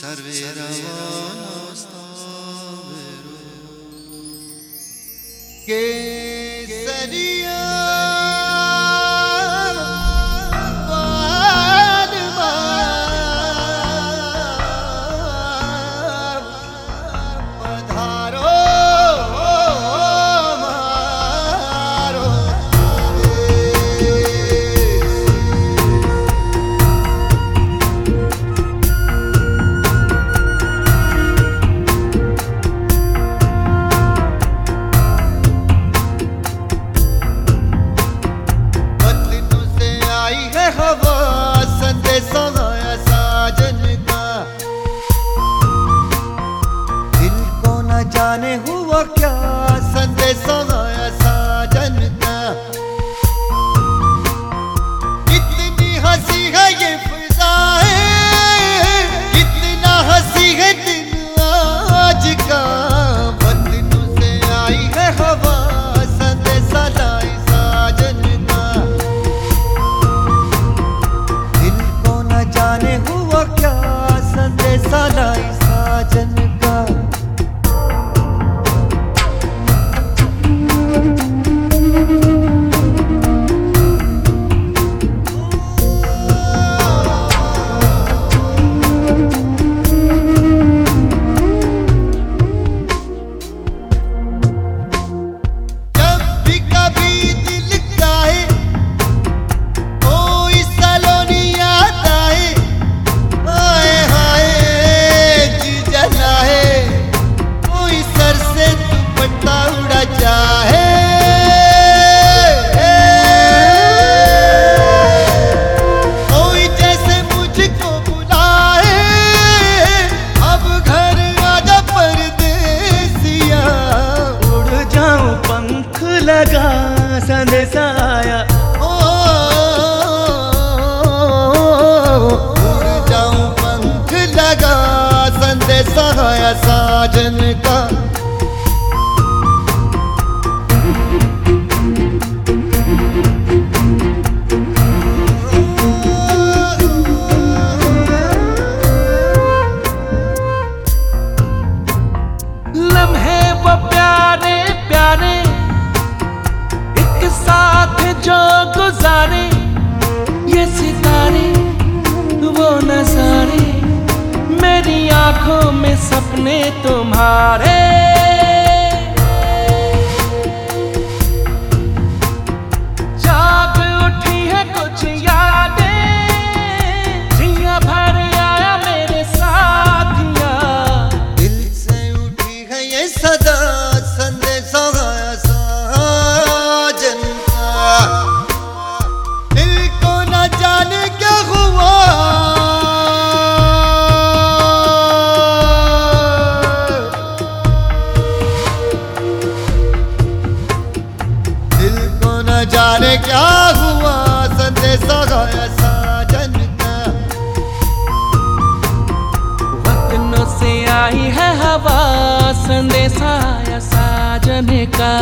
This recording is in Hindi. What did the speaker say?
सर्वे रवास्तावेरो। के सरिया जाने हुआ क्या संदेशा ऐसा जनता कितनी हँसी है ये फिजाए, कितना हँसी है दिन आज का? बदनों से आई है हवा, संदेशा लाई साजन का। दिल को न जाने हुआ क्या संदेशा लाई साजन लगा संदेश आया जाऊँ पंख लगा संदेश आया साजन का। सपने तुम्हारे साजका